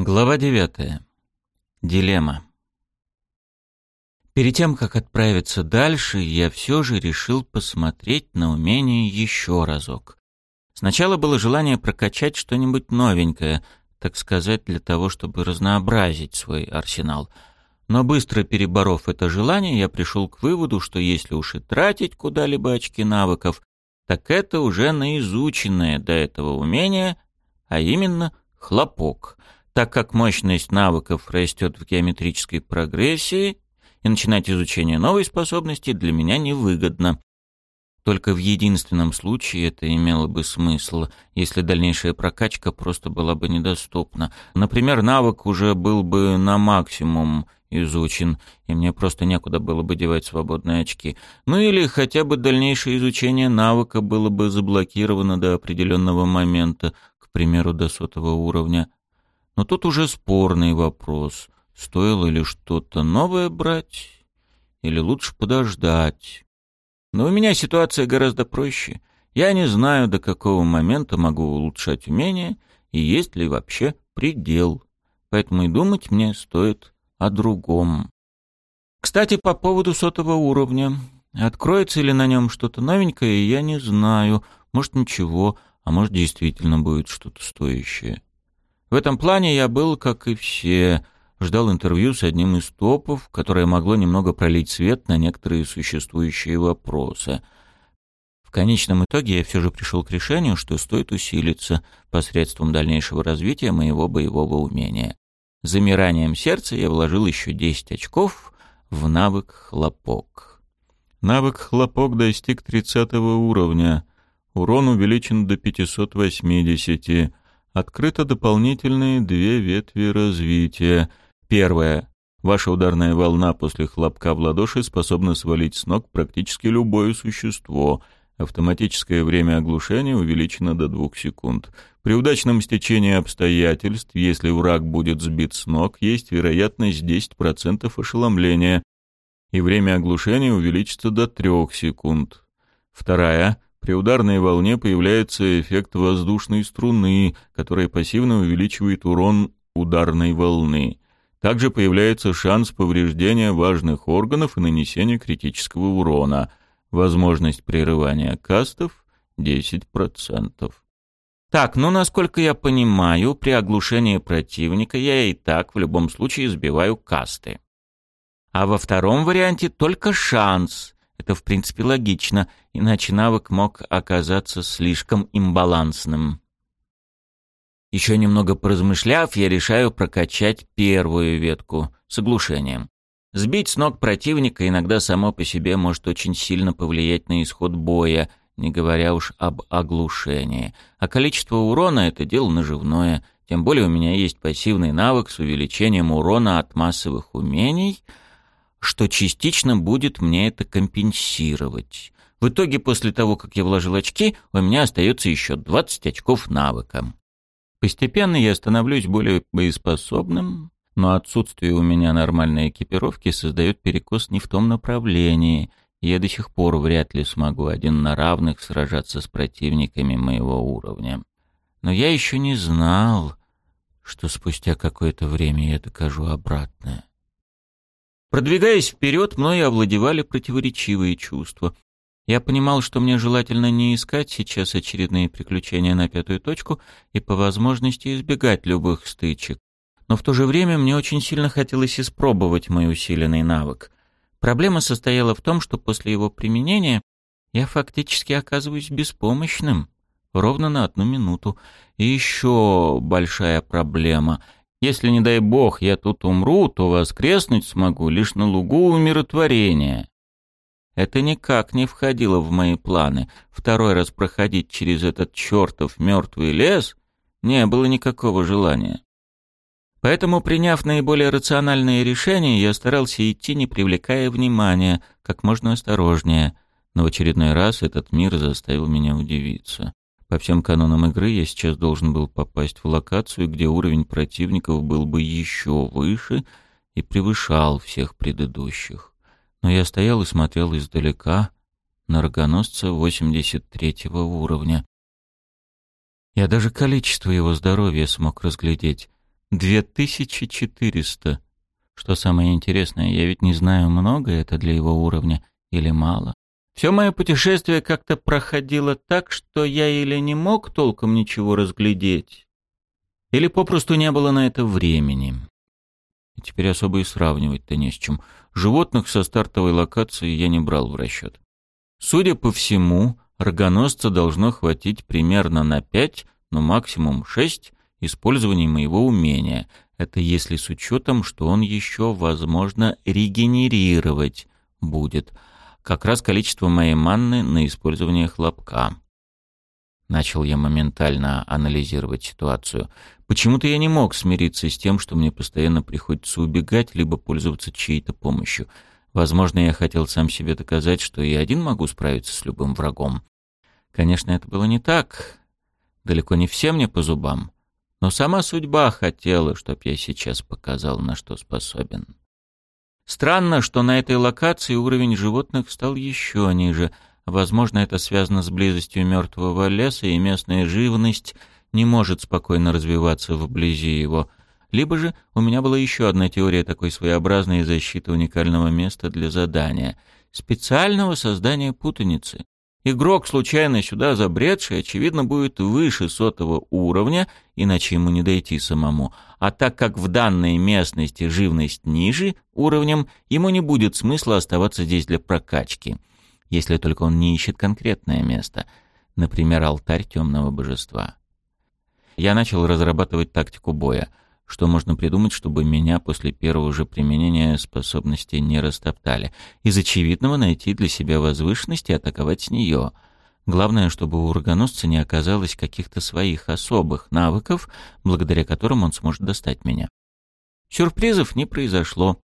Глава 9. Дилемма. Перед тем, как отправиться дальше, я все же решил посмотреть на умение еще разок. Сначала было желание прокачать что-нибудь новенькое, так сказать, для того, чтобы разнообразить свой арсенал. Но быстро переборов это желание, я пришел к выводу, что если уж и тратить куда-либо очки навыков, так это уже на изученное до этого умение, а именно хлопок — так как мощность навыков растет в геометрической прогрессии, и начинать изучение новой способности для меня невыгодно. Только в единственном случае это имело бы смысл, если дальнейшая прокачка просто была бы недоступна. Например, навык уже был бы на максимум изучен, и мне просто некуда было бы девать свободные очки. Ну или хотя бы дальнейшее изучение навыка было бы заблокировано до определенного момента, к примеру, до сотого уровня. Но тут уже спорный вопрос, стоило ли что-то новое брать или лучше подождать. Но у меня ситуация гораздо проще. Я не знаю, до какого момента могу улучшать умение и есть ли вообще предел. Поэтому и думать мне стоит о другом. Кстати, по поводу сотого уровня. Откроется ли на нем что-то новенькое, я не знаю. Может, ничего, а может, действительно будет что-то стоящее. В этом плане я был, как и все, ждал интервью с одним из топов, которое могло немного пролить свет на некоторые существующие вопросы. В конечном итоге я все же пришел к решению, что стоит усилиться посредством дальнейшего развития моего боевого умения. Замиранием сердца я вложил еще 10 очков в навык «Хлопок». Навык «Хлопок» достиг 30 уровня. Урон увеличен до 580 открыто дополнительные две ветви развития. Первая. Ваша ударная волна после хлопка в ладоши способна свалить с ног практически любое существо. Автоматическое время оглушения увеличено до двух секунд. При удачном стечении обстоятельств, если враг будет сбит с ног, есть вероятность 10% ошеломления, и время оглушения увеличится до трех секунд. Вторая. При ударной волне появляется эффект воздушной струны, которая пассивно увеличивает урон ударной волны. Также появляется шанс повреждения важных органов и нанесения критического урона. Возможность прерывания кастов 10%. Так, ну насколько я понимаю, при оглушении противника я и так в любом случае сбиваю касты. А во втором варианте только шанс, это, в принципе, логично, иначе навык мог оказаться слишком имбалансным. Еще немного поразмышляв, я решаю прокачать первую ветку с оглушением. Сбить с ног противника иногда само по себе может очень сильно повлиять на исход боя, не говоря уж об оглушении. А количество урона — это дело наживное, тем более у меня есть пассивный навык с увеличением урона от массовых умений — что частично будет мне это компенсировать. В итоге, после того, как я вложил очки, у меня остается еще 20 очков навыка. Постепенно я становлюсь более боеспособным, но отсутствие у меня нормальной экипировки создает перекос не в том направлении. Я до сих пор вряд ли смогу один на равных сражаться с противниками моего уровня. Но я еще не знал, что спустя какое-то время я докажу обратное. Продвигаясь вперед, мною овладевали противоречивые чувства. Я понимал, что мне желательно не искать сейчас очередные приключения на пятую точку и по возможности избегать любых стычек. Но в то же время мне очень сильно хотелось испробовать мой усиленный навык. Проблема состояла в том, что после его применения я фактически оказываюсь беспомощным ровно на одну минуту. И еще большая проблема — если, не дай бог, я тут умру, то воскреснуть смогу лишь на лугу умиротворения. Это никак не входило в мои планы. Второй раз проходить через этот чертов мертвый лес не было никакого желания. Поэтому, приняв наиболее рациональные решения, я старался идти, не привлекая внимания, как можно осторожнее. Но в очередной раз этот мир заставил меня удивиться. По всем канонам игры я сейчас должен был попасть в локацию, где уровень противников был бы еще выше и превышал всех предыдущих. Но я стоял и смотрел издалека на рогоносца 83 уровня. Я даже количество его здоровья смог разглядеть. Две тысячи четыреста. Что самое интересное, я ведь не знаю, много это для его уровня или мало. Все мое путешествие как-то проходило так, что я или не мог толком ничего разглядеть, или попросту не было на это времени. И теперь особо и сравнивать-то не с чем. Животных со стартовой локации я не брал в расчет. Судя по всему, рогоносца должно хватить примерно на пять, но максимум шесть использований моего умения. Это если с учетом, что он еще, возможно, регенерировать будет. Как раз количество моей манны на использование хлопка. Начал я моментально анализировать ситуацию. Почему-то я не мог смириться с тем, что мне постоянно приходится убегать, либо пользоваться чьей-то помощью. Возможно, я хотел сам себе доказать, что и один могу справиться с любым врагом. Конечно, это было не так. Далеко не все мне по зубам. Но сама судьба хотела, чтоб я сейчас показал, на что способен. Странно, что на этой локации уровень животных стал еще ниже. Возможно, это связано с близостью мертвого леса, и местная живность не может спокойно развиваться вблизи его. Либо же у меня была еще одна теория такой своеобразной защиты уникального места для задания. Специального создания путаницы. Игрок, случайно сюда забредший, очевидно, будет выше сотого уровня, иначе ему не дойти самому. А так как в данной местности живность ниже уровнем, ему не будет смысла оставаться здесь для прокачки. Если только он не ищет конкретное место, например, алтарь темного божества. Я начал разрабатывать тактику боя — что можно придумать, чтобы меня после первого же применения способности не растоптали? Из очевидного найти для себя возвышенность и атаковать с нее. Главное, чтобы у рогоносца не оказалось каких-то своих особых навыков, благодаря которым он сможет достать меня. Сюрпризов не произошло.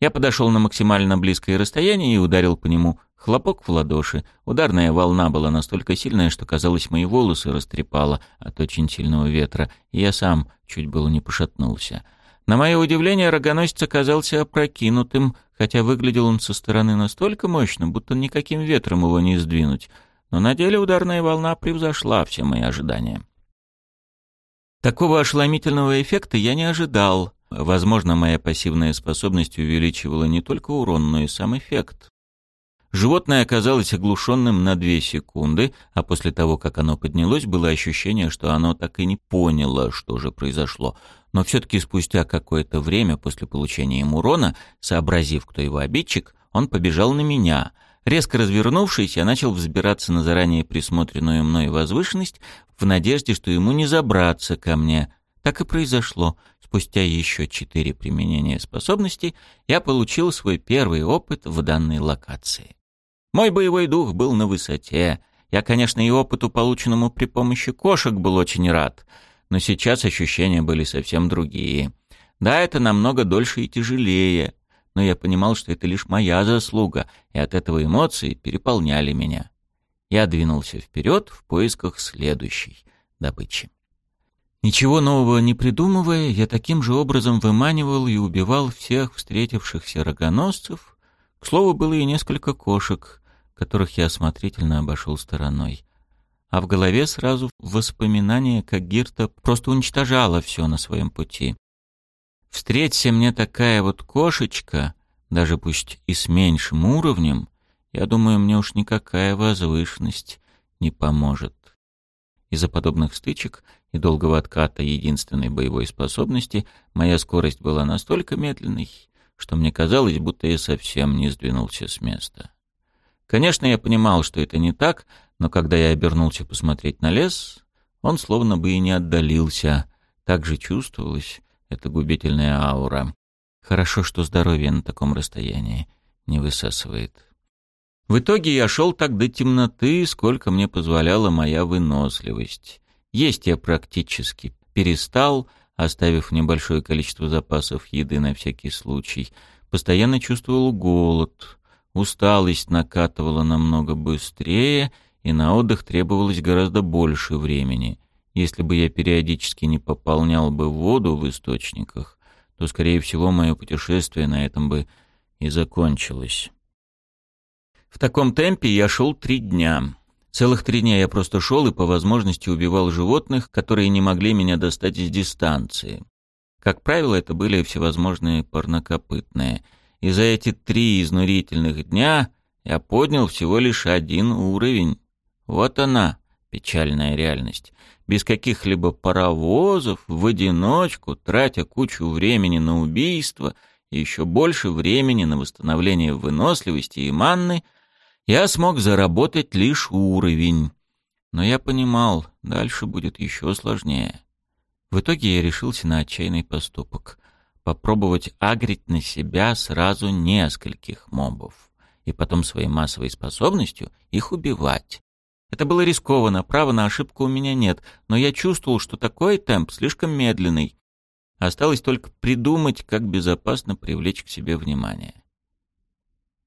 Я подошел на максимально близкое расстояние и ударил по нему. Хлопок в ладоши. Ударная волна была настолько сильная, что, казалось, мои волосы растрепало от очень сильного ветра, и я сам чуть было не пошатнулся. На мое удивление, рогоносец оказался опрокинутым, хотя выглядел он со стороны настолько мощно, будто никаким ветром его не сдвинуть. Но на деле ударная волна превзошла все мои ожидания. Такого ошеломительного эффекта я не ожидал. Возможно, моя пассивная способность увеличивала не только урон, но и сам эффект. Животное оказалось оглушенным на две секунды, а после того, как оно поднялось, было ощущение, что оно так и не поняло, что же произошло. Но все-таки спустя какое-то время после получения им урона, сообразив, кто его обидчик, он побежал на меня. Резко развернувшись, я начал взбираться на заранее присмотренную мной возвышенность в надежде, что ему не забраться ко мне. Так и произошло. Спустя еще четыре применения способностей я получил свой первый опыт в данной локации. Мой боевой дух был на высоте. Я, конечно, и опыту, полученному при помощи кошек, был очень рад, но сейчас ощущения были совсем другие. Да, это намного дольше и тяжелее, но я понимал, что это лишь моя заслуга, и от этого эмоции переполняли меня. Я двинулся вперед в поисках следующей добычи. Ничего нового не придумывая, я таким же образом выманивал и убивал всех встретившихся рогоносцев. К слову, было и несколько кошек, которых я осмотрительно обошел стороной. А в голове сразу воспоминание, как Гирта просто уничтожала все на своем пути. Встреться мне такая вот кошечка, даже пусть и с меньшим уровнем, я думаю, мне уж никакая возвышенность не поможет. Из-за подобных стычек и долгого отката единственной боевой способности моя скорость была настолько медленной, что мне казалось, будто я совсем не сдвинулся с места. Конечно, я понимал, что это не так, но когда я обернулся посмотреть на лес, он словно бы и не отдалился. Так же чувствовалась эта губительная аура. Хорошо, что здоровье на таком расстоянии не высасывает. В итоге я шел так до темноты, сколько мне позволяла моя выносливость. Есть я практически перестал, оставив небольшое количество запасов еды на всякий случай. Постоянно чувствовал голод. Усталость накатывала намного быстрее, и на отдых требовалось гораздо больше времени. Если бы я периодически не пополнял бы воду в источниках, то, скорее всего, мое путешествие на этом бы и закончилось. В таком темпе я шел три дня. Целых три дня я просто шел и по возможности убивал животных, которые не могли меня достать из дистанции. Как правило, это были всевозможные парнокопытные. И за эти три изнурительных дня я поднял всего лишь один уровень. Вот она, печальная реальность. Без каких-либо паровозов, в одиночку, тратя кучу времени на убийство и еще больше времени на восстановление выносливости и манны, я смог заработать лишь уровень. Но я понимал, дальше будет еще сложнее. В итоге я решился на отчаянный поступок — попробовать агрить на себя сразу нескольких мобов и потом своей массовой способностью их убивать. Это было рискованно, права на ошибку у меня нет, но я чувствовал, что такой темп слишком медленный. Осталось только придумать, как безопасно привлечь к себе внимание.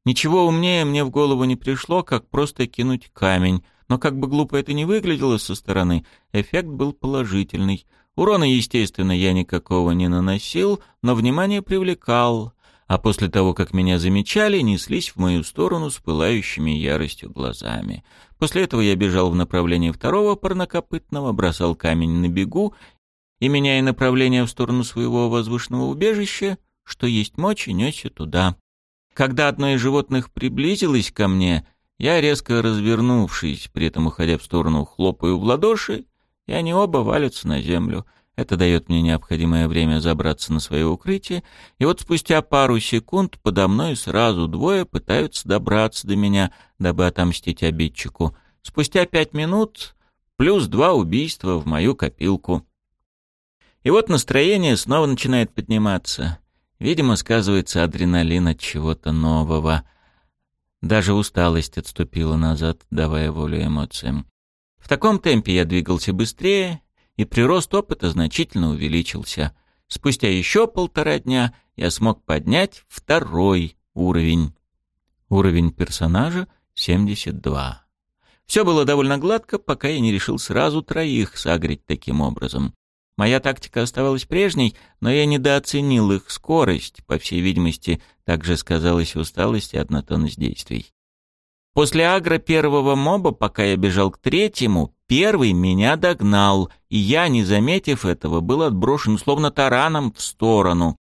Ничего умнее мне в голову не пришло, как просто кинуть камень, но как бы глупо это ни выглядело со стороны, эффект был положительный — Урона, естественно, я никакого не наносил, но внимание привлекал, а после того, как меня замечали, неслись в мою сторону с пылающими яростью глазами. После этого я бежал в направлении второго парнокопытного, бросал камень на бегу и, меняя направление в сторону своего возвышенного убежища, что есть мочи, несся туда. Когда одно из животных приблизилось ко мне, я, резко развернувшись, при этом уходя в сторону, хлопаю в ладоши и они оба валятся на землю. Это дает мне необходимое время забраться на свое укрытие, и вот спустя пару секунд подо мной сразу двое пытаются добраться до меня, дабы отомстить обидчику. Спустя пять минут плюс два убийства в мою копилку. И вот настроение снова начинает подниматься. Видимо, сказывается адреналин от чего-то нового. Даже усталость отступила назад, давая волю эмоциям. В таком темпе я двигался быстрее, и прирост опыта значительно увеличился. Спустя еще полтора дня я смог поднять второй уровень. Уровень персонажа — 72. Все было довольно гладко, пока я не решил сразу троих сагрить таким образом. Моя тактика оставалась прежней, но я недооценил их скорость, по всей видимости, также сказалась усталость и однотонность действий. После агро первого моба, пока я бежал к третьему, первый меня догнал, и я, не заметив этого, был отброшен словно тараном в сторону.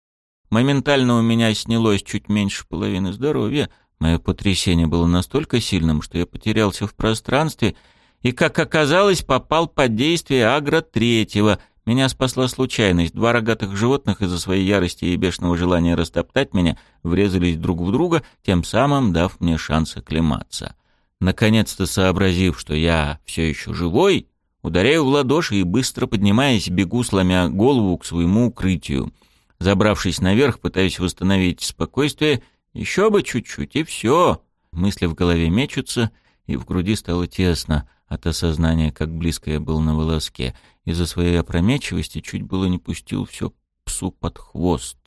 Моментально у меня снялось чуть меньше половины здоровья. Мое потрясение было настолько сильным, что я потерялся в пространстве и, как оказалось, попал под действие агро третьего — меня спасла случайность. Два рогатых животных из-за своей ярости и бешеного желания растоптать меня врезались друг в друга, тем самым дав мне шанс оклематься. Наконец-то сообразив, что я все еще живой, ударяю в ладоши и, быстро поднимаясь, бегу, сломя голову к своему укрытию. Забравшись наверх, пытаюсь восстановить спокойствие. Еще бы чуть-чуть, и все. Мысли в голове мечутся, и в груди стало тесно от осознания, как близко я был на волоске. Из-за своей опрометчивости чуть было не пустил все псу под хвост.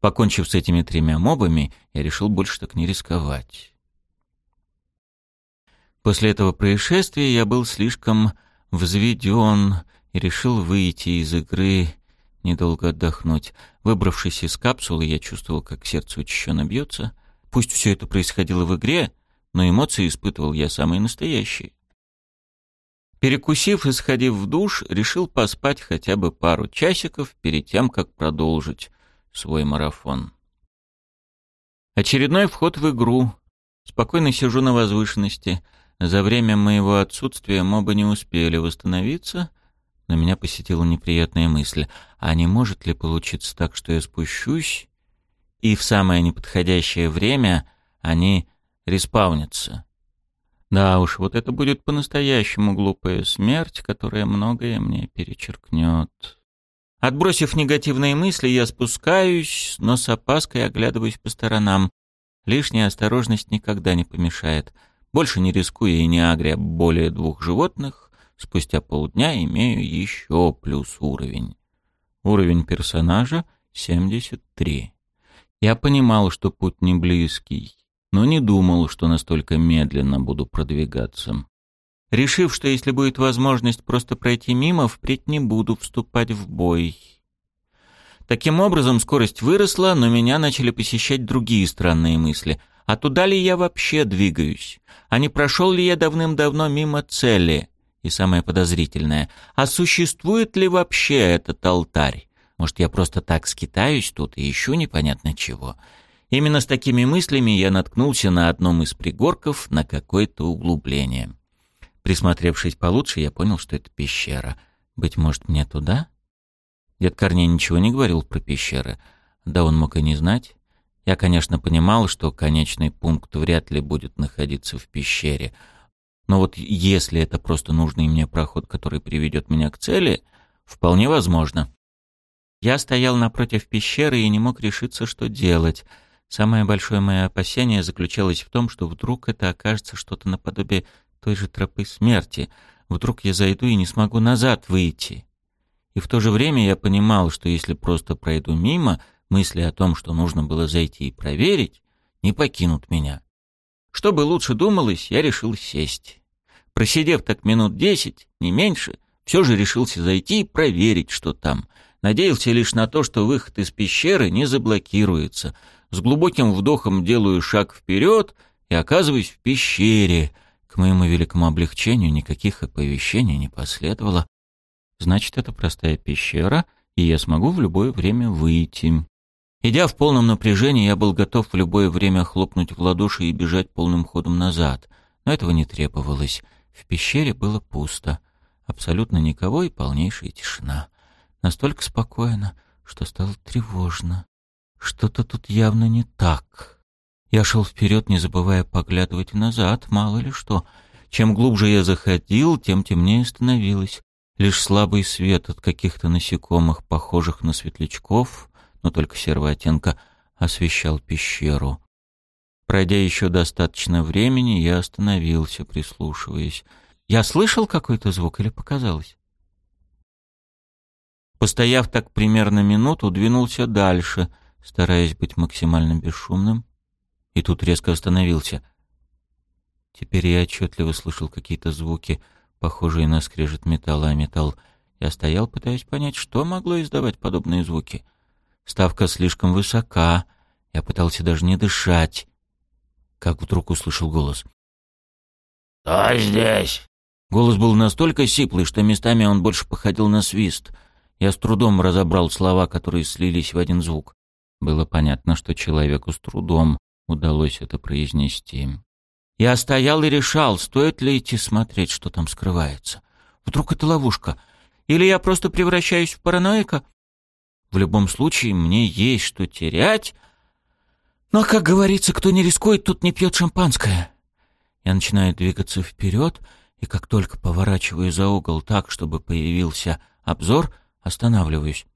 Покончив с этими тремя мобами, я решил больше так не рисковать. После этого происшествия я был слишком взведен и решил выйти из игры, недолго отдохнуть. Выбравшись из капсулы, я чувствовал, как сердце учащенно бьется. Пусть все это происходило в игре, но эмоции испытывал я самые настоящие. Перекусив и сходив в душ, решил поспать хотя бы пару часиков перед тем, как продолжить свой марафон. Очередной вход в игру. Спокойно сижу на возвышенности. За время моего отсутствия мобы не успели восстановиться, но меня посетила неприятная мысль. А не может ли получиться так, что я спущусь, и в самое неподходящее время они респаунятся? Да уж, вот это будет по-настоящему глупая смерть, которая многое мне перечеркнет. Отбросив негативные мысли, я спускаюсь, но с опаской оглядываюсь по сторонам. Лишняя осторожность никогда не помешает. Больше не рискуя и не агря более двух животных, спустя полдня имею еще плюс уровень. Уровень персонажа — 73. Я понимал, что путь не близкий но не думал, что настолько медленно буду продвигаться. Решив, что если будет возможность просто пройти мимо, впредь не буду вступать в бой. Таким образом, скорость выросла, но меня начали посещать другие странные мысли. А туда ли я вообще двигаюсь? А не прошел ли я давным-давно мимо цели? И самое подозрительное, а существует ли вообще этот алтарь? Может, я просто так скитаюсь тут и ищу непонятно чего. Именно с такими мыслями я наткнулся на одном из пригорков на какое-то углубление. Присмотревшись получше, я понял, что это пещера. Быть может, мне туда? Дед Корней ничего не говорил про пещеры. Да он мог и не знать. Я, конечно, понимал, что конечный пункт вряд ли будет находиться в пещере. Но вот если это просто нужный мне проход, который приведет меня к цели, вполне возможно. Я стоял напротив пещеры и не мог решиться, что делать. Самое большое мое опасение заключалось в том, что вдруг это окажется что-то наподобие той же тропы смерти. Вдруг я зайду и не смогу назад выйти. И в то же время я понимал, что если просто пройду мимо — мысли о том, что нужно было зайти и проверить, не покинут меня. Чтобы лучше думалось, я решил сесть. Просидев так минут десять, не меньше, все же решился зайти и проверить, что там. Надеялся лишь на то, что выход из пещеры не заблокируется. С глубоким вдохом делаю шаг вперед и оказываюсь в пещере. К моему великому облегчению никаких оповещений не последовало. Значит, это простая пещера, и я смогу в любое время выйти. Идя в полном напряжении, я был готов в любое время хлопнуть в ладоши и бежать полным ходом назад. Но этого не требовалось. В пещере было пусто. Абсолютно никого и полнейшая тишина. Настолько спокойно, что стало тревожно. Что-то тут явно не так. Я шел вперед, не забывая поглядывать назад, мало ли что. Чем глубже я заходил, тем темнее становилось. Лишь слабый свет от каких-то насекомых, похожих на светлячков, но только серого оттенка, освещал пещеру. Пройдя еще достаточно времени, я остановился, прислушиваясь. Я слышал какой-то звук или показалось? Постояв так примерно минуту, двинулся дальше, стараясь быть максимально бесшумным, и тут резко остановился. Теперь я отчетливо слышал какие-то звуки, похожие на скрежет металла, а металл. Я стоял, пытаясь понять, что могло издавать подобные звуки — Ставка слишком высока. Я пытался даже не дышать. Как вдруг услышал голос. «Кто здесь?» Голос был настолько сиплый, что местами он больше походил на свист. Я с трудом разобрал слова, которые слились в один звук. Было понятно, что человеку с трудом удалось это произнести. Я стоял и решал, стоит ли идти смотреть, что там скрывается. Вдруг это ловушка? Или я просто превращаюсь в параноика? В любом случае, мне есть что терять. Но, как говорится, кто не рискует, тут не пьет шампанское. Я начинаю двигаться вперед, и как только поворачиваю за угол так, чтобы появился обзор, останавливаюсь.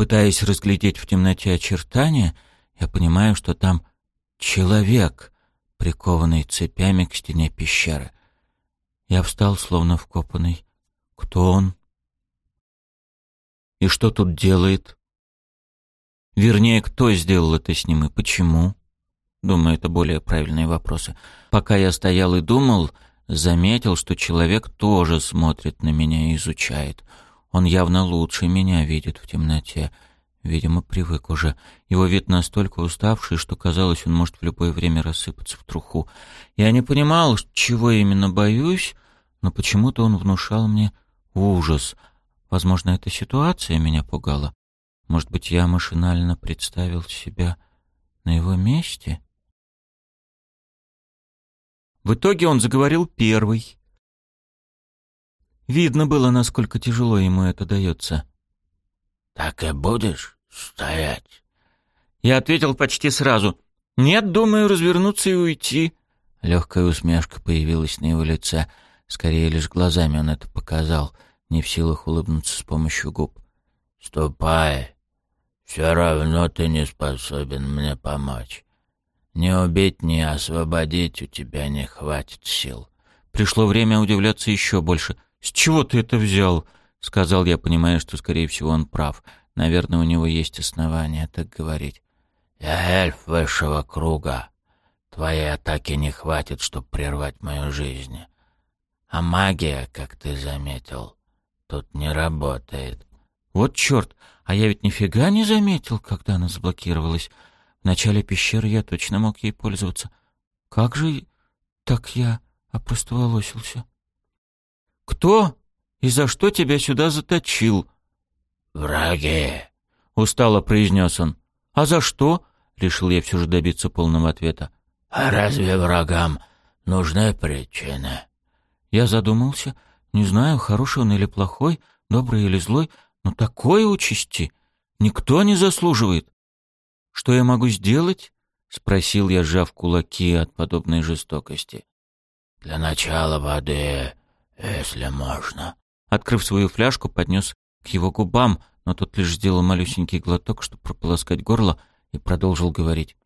Пытаясь разглядеть в темноте очертания, я понимаю, что там человек, прикованный цепями к стене пещеры. Я встал, словно вкопанный. Кто он? И что тут делает? Вернее, кто сделал это с ним и почему? Думаю, это более правильные вопросы. Пока я стоял и думал, заметил, что человек тоже смотрит на меня и изучает. Он явно лучше меня видит в темноте. Видимо, привык уже. Его вид настолько уставший, что казалось, он может в любое время рассыпаться в труху. Я не понимал, чего именно боюсь, но почему-то он внушал мне ужас — Возможно, эта ситуация меня пугала. Может быть, я машинально представил себя на его месте? В итоге он заговорил первый. Видно было, насколько тяжело ему это дается. «Так и будешь стоять?» Я ответил почти сразу. «Нет, думаю, развернуться и уйти». Легкая усмешка появилась на его лице. Скорее, лишь глазами он это показал — не в силах улыбнуться с помощью губ. «Ступай. Все равно ты не способен мне помочь. Не убить, не освободить у тебя не хватит сил». Пришло время удивляться еще больше. «С чего ты это взял?» — сказал я, понимая, что, скорее всего, он прав. Наверное, у него есть основания так говорить. «Я эльф высшего круга. Твоей атаки не хватит, чтобы прервать мою жизнь. А магия, как ты заметил, тут не работает. Вот черт, а я ведь нифига не заметил, когда она заблокировалась. В начале пещеры я точно мог ей пользоваться. Как же так я опростоволосился? Кто и за что тебя сюда заточил? враги», — устало произнес он. «А за что?» — решил я все же добиться полного ответа. «А разве врагам нужны причины?» Я задумался. Не знаю, хороший он или плохой, добрый или злой, но такой участи никто не заслуживает. Что я могу сделать? Спросил я, сжав кулаки от подобной жестокости. Для начала воды, если можно. Открыв свою фляжку, поднес к его губам, но тот лишь сделал малюсенький глоток, чтобы прополоскать горло, и продолжил говорить.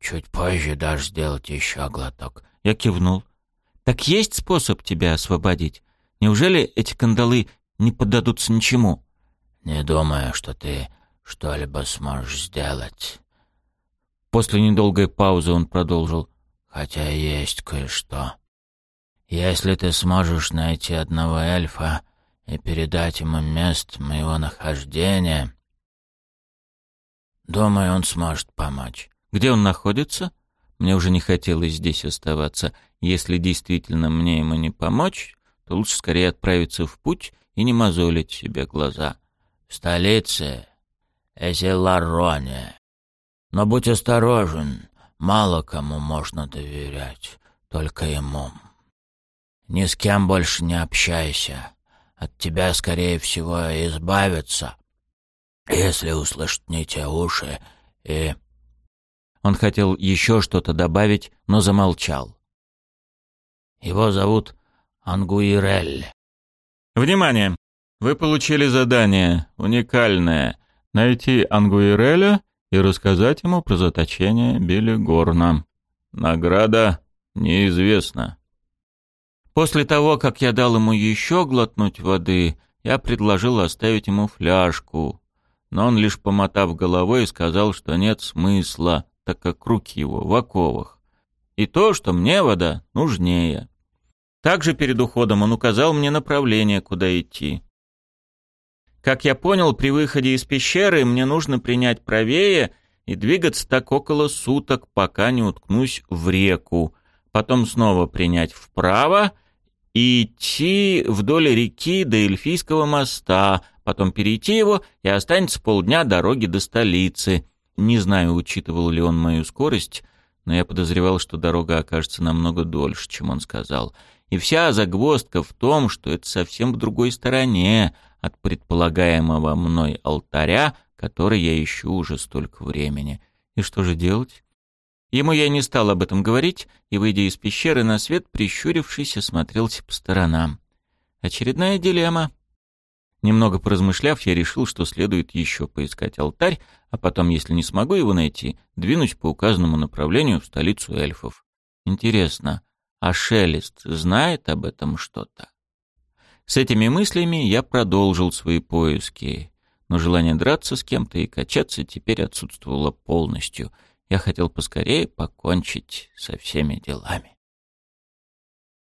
«Чуть позже дашь сделать еще глоток». Я кивнул. «Так есть способ тебя освободить? Неужели эти кандалы не поддадутся ничему?» «Не думаю, что ты что-либо сможешь сделать». После недолгой паузы он продолжил. «Хотя есть кое-что. Если ты сможешь найти одного эльфа и передать ему место моего нахождения, думаю, он сможет помочь». «Где он находится?» Мне уже не хотелось здесь оставаться. Если действительно мне ему не помочь, то лучше скорее отправиться в путь и не мозолить себе глаза. В столице Эзелароне. Но будь осторожен, мало кому можно доверять, только ему. Ни с кем больше не общайся. От тебя, скорее всего, избавятся, если услышат не те уши и... Он хотел еще что-то добавить, но замолчал. Его зовут Ангуирель. Внимание! Вы получили задание, уникальное, найти Ангуиреля и рассказать ему про заточение Белигорна. Награда неизвестна. После того, как я дал ему еще глотнуть воды, я предложил оставить ему фляжку, но он лишь помотав головой сказал, что нет смысла, так как руки его в оковах, и то, что мне вода нужнее. Также перед уходом он указал мне направление, куда идти. Как я понял, при выходе из пещеры мне нужно принять правее и двигаться так около суток, пока не уткнусь в реку. Потом снова принять вправо и идти вдоль реки до Эльфийского моста, потом перейти его и останется полдня дороги до столицы. Не знаю, учитывал ли он мою скорость, но я подозревал, что дорога окажется намного дольше, чем он сказал — и вся загвоздка в том, что это совсем в другой стороне от предполагаемого мной алтаря, который я ищу уже столько времени. И что же делать? Ему я не стал об этом говорить, и, выйдя из пещеры на свет, прищурившись, осмотрелся по сторонам. Очередная дилемма. Немного поразмышляв, я решил, что следует еще поискать алтарь, а потом, если не смогу его найти, двинуть по указанному направлению в столицу эльфов. Интересно, а Шелест знает об этом что-то? С этими мыслями я продолжил свои поиски, но желание драться с кем-то и качаться теперь отсутствовало полностью. Я хотел поскорее покончить со всеми делами.